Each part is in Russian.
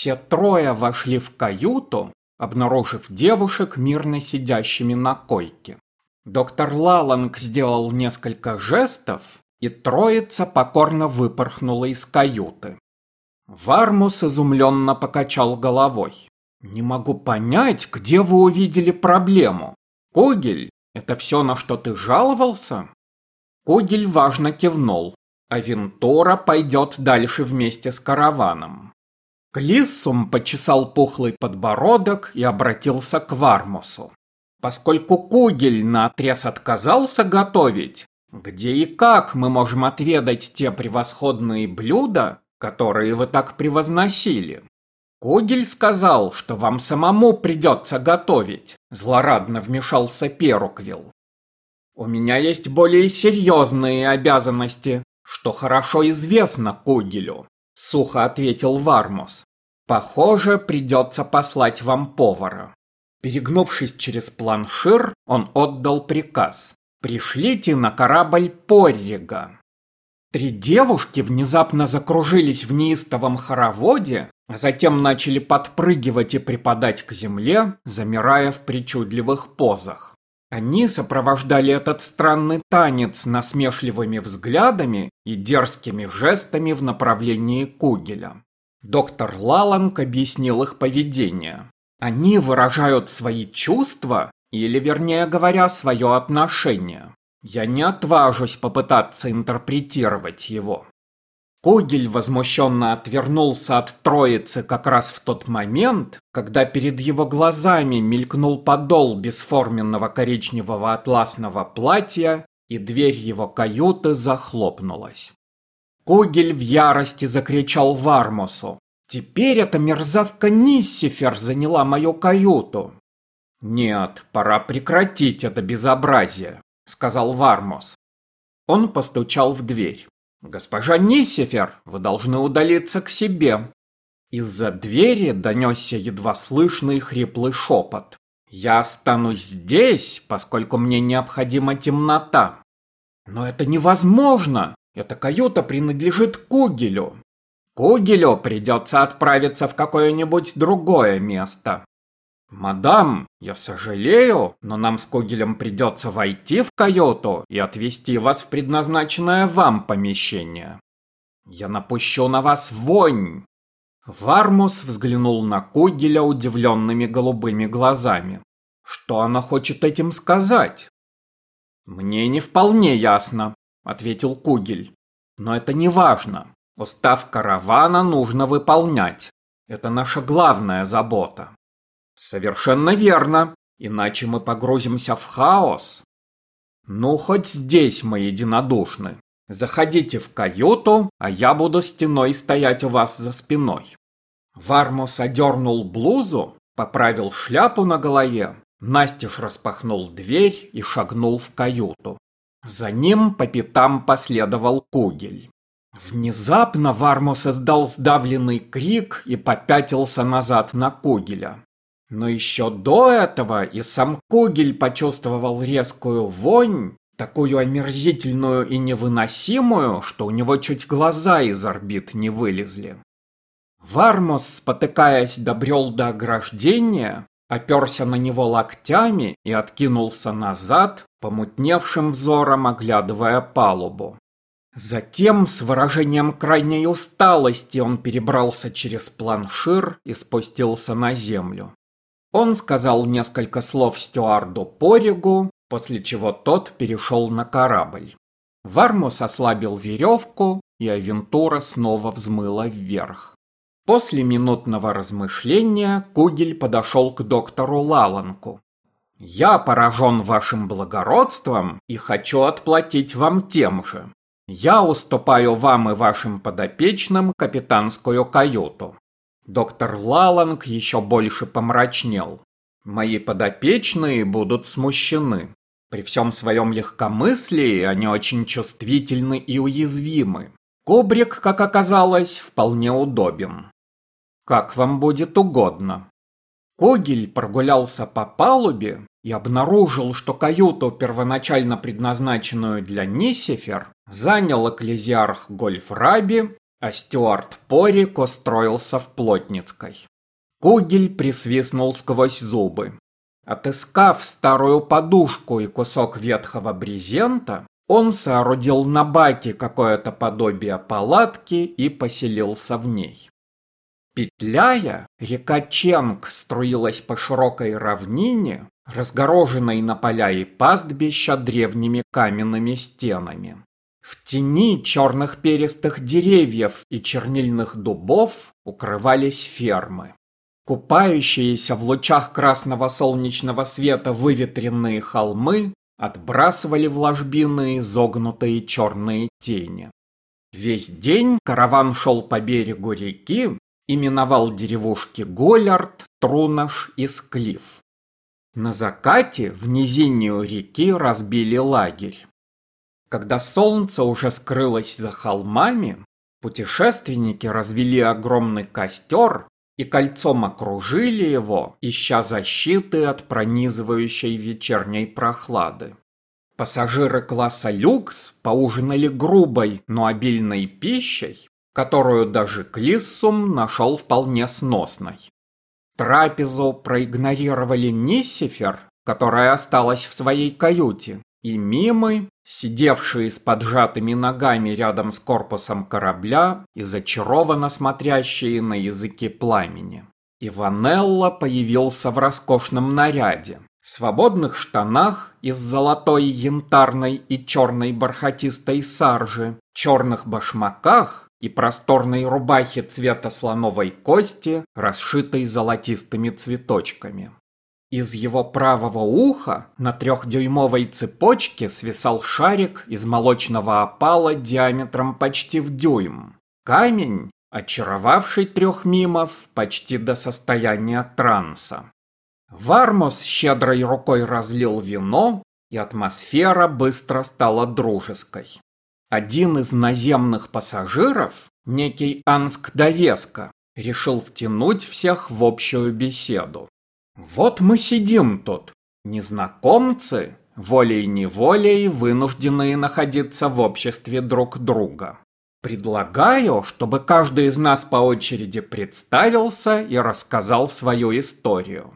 Все трое вошли в каюту, обнаружив девушек, мирно сидящими на койке. Доктор Лаланг сделал несколько жестов, и троица покорно выпорхнула из каюты. Вармус изумленно покачал головой. «Не могу понять, где вы увидели проблему. Кугель, это все, на что ты жаловался?» Кугель важно кивнул. Авентура пойдет дальше вместе с караваном. Клиссум почесал пухлый подбородок и обратился к Вармусу. Поскольку Кугель наотрез отказался готовить, где и как мы можем отведать те превосходные блюда, которые вы так превозносили? Кугель сказал, что вам самому придется готовить, злорадно вмешался Перуквилл. У меня есть более серьезные обязанности, что хорошо известно Кугелю, сухо ответил Вармус. Похоже, придется послать вам повара. Перегнувшись через планшир, он отдал приказ. «Пришлите на корабль Поррига». Три девушки внезапно закружились в неистовом хороводе, а затем начали подпрыгивать и припадать к земле, замирая в причудливых позах. Они сопровождали этот странный танец насмешливыми взглядами и дерзкими жестами в направлении Кугеля. Доктор Лаланг объяснил их поведение. Они выражают свои чувства, или, вернее говоря, свое отношение. Я не отважусь попытаться интерпретировать его. Кугель возмущенно отвернулся от троицы как раз в тот момент, когда перед его глазами мелькнул подол бесформенного коричневого атласного платья, и дверь его каюты захлопнулась. Кугель в ярости закричал Вармусу. Теперь эта мерзавка Ниссифер заняла мою каюту. Нет, пора прекратить это безобразие, сказал Вармос. Он постучал в дверь. Госпожа Ниссифер, вы должны удалиться к себе. Из-за двери донесся едва слышный хриплый шепот. Я останусь здесь, поскольку мне необходима темнота. Но это невозможно. Эта каюта принадлежит Кугелю. Кугелю придется отправиться в какое-нибудь другое место. Мадам, я сожалею, но нам с Кугелем придется войти в каюту и отвезти вас в предназначенное вам помещение. Я напущу на вас вонь. Вармус взглянул на Кугеля удивленными голубыми глазами. Что она хочет этим сказать? Мне не вполне ясно, ответил Кугель. Но это не важно. Устав каравана нужно выполнять. Это наша главная забота. Совершенно верно. Иначе мы погрузимся в хаос. Ну, хоть здесь мы единодушны. Заходите в каюту, а я буду стеной стоять у вас за спиной. Вармус одернул блузу, поправил шляпу на голове, настежь распахнул дверь и шагнул в каюту. За ним по пятам последовал Кугель. Внезапно Вармо создал сдавленный крик и попятился назад на Кугеля. Но еще до этого и сам Кугель почувствовал резкую вонь, такую омерзительную и невыносимую, что у него чуть глаза из орбит не вылезли. Вармос, спотыкаясь, добрел до ограждения, оперся на него локтями и откинулся назад, помутневшим взором оглядывая палубу. Затем с выражением крайней усталости он перебрался через планшир и спустился на землю. Он сказал несколько слов стюарду Поригу, после чего тот перешел на корабль. Вармус ослабил веревку, и Авентура снова взмыла вверх. После минутного размышления Кугель подошел к доктору Лаланку. «Я поражен вашим благородством и хочу отплатить вам тем же. Я уступаю вам и вашим подопечным капитанскую каюту. Доктор Лаланг еще больше помрачнел. Мои подопечные будут смущены. При всем своем легкомыслии они очень чувствительны и уязвимы. Кобрик, как оказалось, вполне удобен. Как вам будет угодно. Когель прогулялся по палубе и обнаружил, что каюту, первоначально предназначенную для Нисифер, занял экклезиарх Гольфраби, а Стюарт Порик устроился в Плотницкой. Кугель присвистнул сквозь зубы. Отыскав старую подушку и кусок ветхого брезента, он соорудил на баке какое-то подобие палатки и поселился в ней. Петляя, река Ченг струилась по широкой равнине, разгороженной на поля и пастбища древними каменными стенами. В тени черных перистых деревьев и чернильных дубов укрывались фермы. Купающиеся в лучах красного солнечного света выветренные холмы отбрасывали в ложбины изогнутые черные тени. Весь день караван шел по берегу реки и миновал деревушки Голлярд, Трунаш и Склиф. На закате в низинную реки разбили лагерь. Когда солнце уже скрылось за холмами, путешественники развели огромный костер и кольцом окружили его, ища защиты от пронизывающей вечерней прохлады. Пассажиры класса люкс поужинали грубой, но обильной пищей, которую даже Клиссум нашел вполне сносной. Трапезу проигнорировали Ниссифер, которая осталась в своей каюте, и мимы, сидевшие с поджатыми ногами рядом с корпусом корабля и зачарованно смотрящие на языки пламени. Иванелла появился в роскошном наряде, свободных штанах из золотой, янтарной и черной бархатистой саржи, черных башмаках и просторной рубахе цвета слоновой кости, расшитой золотистыми цветочками. Из его правого уха на трехдюймовой цепочке свисал шарик из молочного опала диаметром почти в дюйм. Камень, очаровавший трех мимов почти до состояния транса. Вармус щедрой рукой разлил вино, и атмосфера быстро стала дружеской. Один из наземных пассажиров, некий Анск Довеска, решил втянуть всех в общую беседу. Вот мы сидим тут, незнакомцы, волей-неволей вынужденные находиться в обществе друг друга. Предлагаю, чтобы каждый из нас по очереди представился и рассказал свою историю.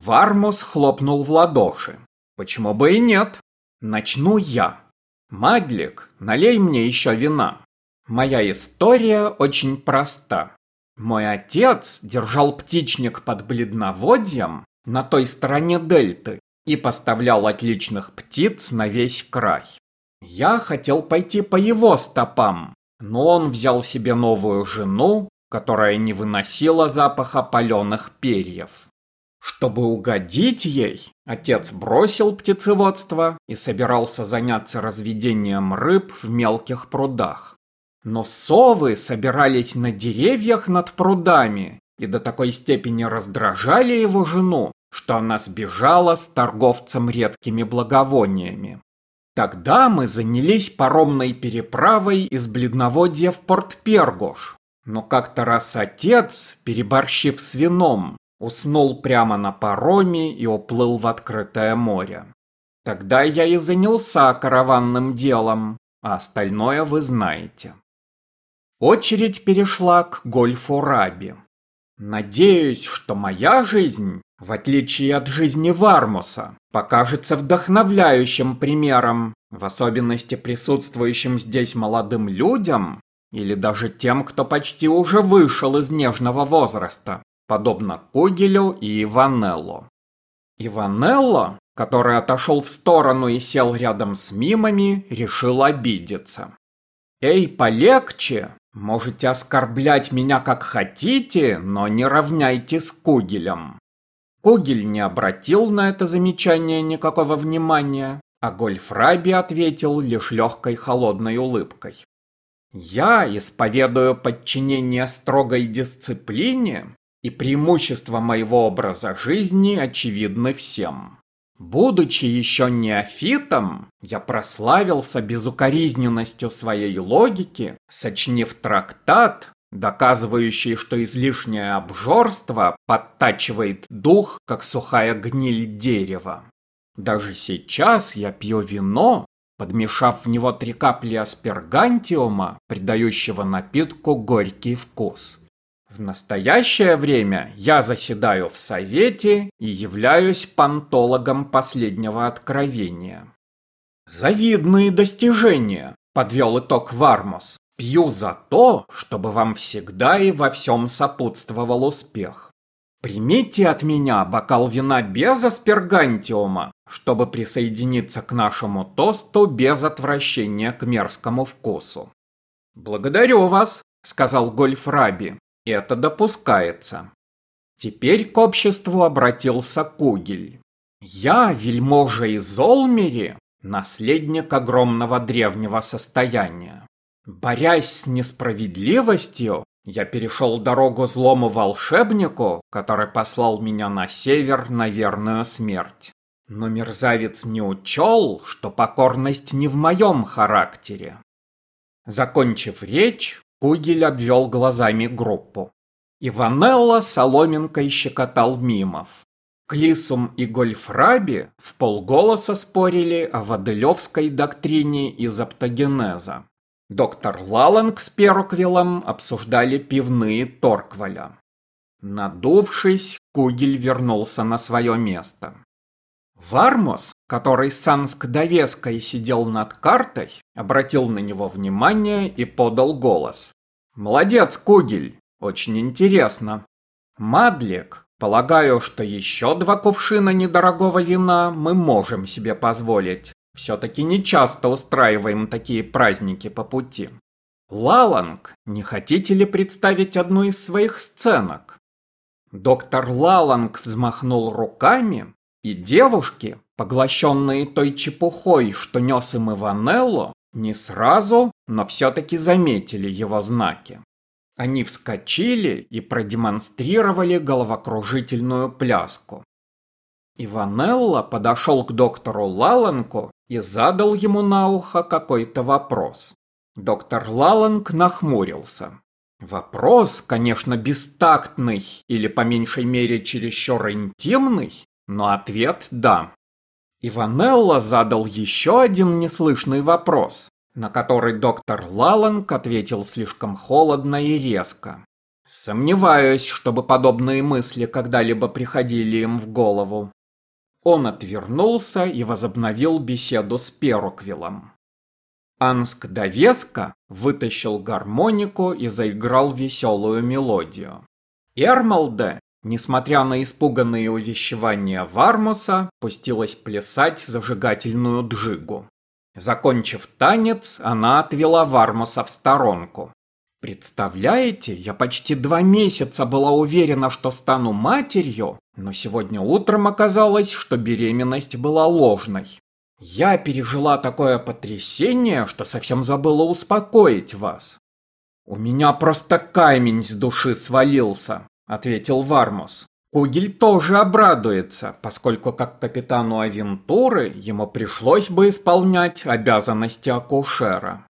Вармус хлопнул в ладоши. Почему бы и нет? Начну я. Мадлик, налей мне еще вина. Моя история очень проста. Мой отец держал птичник под бледноводьем на той стороне дельты и поставлял отличных птиц на весь край. Я хотел пойти по его стопам, но он взял себе новую жену, которая не выносила запаха паленых перьев. Чтобы угодить ей, отец бросил птицеводство и собирался заняться разведением рыб в мелких прудах. Но совы собирались на деревьях над прудами и до такой степени раздражали его жену, что она сбежала с торговцем редкими благовониями. Тогда мы занялись паромной переправой из Бледноводья в порт Пергош. Но как-то раз отец, переборщив с вином, уснул прямо на пароме и уплыл в открытое море. Тогда я и занялся караванным делом, а остальное вы знаете. Очередь перешла к гольфу Раби. Надеюсь, что моя жизнь, в отличие от жизни Вармуса, покажется вдохновляющим примером, в особенности присутствующим здесь молодым людям или даже тем, кто почти уже вышел из нежного возраста, подобно Кугелю и Иванелло. Иванелло, который отошел в сторону и сел рядом с мимами, решил обидеться. «Эй, полегче!» Можете оскорблять меня как хотите, но не равняйте с Кугелем. Кугель не обратил на это замечание никакого внимания, а Гольфраби ответил лишь легкой холодной улыбкой. Я исповедую подчинение строгой дисциплине, и преимущества моего образа жизни очевидны всем. Будучи еще неофитом, я прославился безукоризненностью своей логики, сочнив трактат, доказывающий, что излишнее обжорство подтачивает дух, как сухая гниль дерева. Даже сейчас я пью вино, подмешав в него три капли аспергантиума, придающего напитку горький вкус. В настоящее время я заседаю в совете и являюсь пантологом последнего откровения. Завидные достижения, подвел итог Вармус. Пью за то, чтобы вам всегда и во всем сопутствовал успех. Примите от меня бокал вина без аспергантиума, чтобы присоединиться к нашему тосту без отвращения к мерзкому вкусу. Благодарю вас, сказал Гольфраби. Это допускается. Теперь к обществу обратился Кугель. Я, вельможа из Олмери, наследник огромного древнего состояния. Борясь с несправедливостью, я перешел дорогу злому волшебнику, который послал меня на север на верную смерть. Но мерзавец не учел, что покорность не в моем характере. Закончив речь, Кугель обвел глазами группу. Иванелла соломинкой щекотал мимов. Клисум и Гольфраби в полголоса спорили о водылевской доктрине из оптогенеза. Доктор Лаланг с Перуквиллом обсуждали пивные Торкваля. Надувшись, Кугель вернулся на свое место. Вармос, который с Санск-довеской сидел над картой, обратил на него внимание и подал голос. «Молодец, Кугель! Очень интересно. Мадлик, полагаю, что еще два кувшина недорогого вина мы можем себе позволить. Все-таки не часто устраиваем такие праздники по пути. Лаланг, не хотите ли представить одну из своих сценок? Доктор Лаланг взмахнул руками, и девушки, поглощенные той чепухой, что нес им Иванелло, не сразу, но все-таки заметили его знаки. Они вскочили и продемонстрировали головокружительную пляску. Иванелло подошел к доктору Лаланку и задал ему на ухо какой-то вопрос. Доктор Лаланг нахмурился. Вопрос, конечно, бестактный или по меньшей мере чересчур интимный, но ответ – да. Иванелла задал еще один неслышный вопрос, на который доктор Лаланг ответил слишком холодно и резко. Сомневаюсь, чтобы подобные мысли когда-либо приходили им в голову. Он отвернулся и возобновил беседу с Перуквилом. Анск Довеска вытащил гармонику и заиграл веселую мелодию. Эрмалде несмотря на испуганные увещевания Вармуса, пустилась плясать зажигательную джигу. Закончив танец, она отвела Вармуса в сторонку. Представляете, я почти два месяца была уверена, что стану матерью, но сегодня утром оказалось, что беременность была ложной. Я пережила такое потрясение, что совсем забыла успокоить вас. У меня просто камень с души свалился, — ответил Вармус. Кугель тоже обрадуется, поскольку как капитану Авентуры ему пришлось бы исполнять обязанности акушера.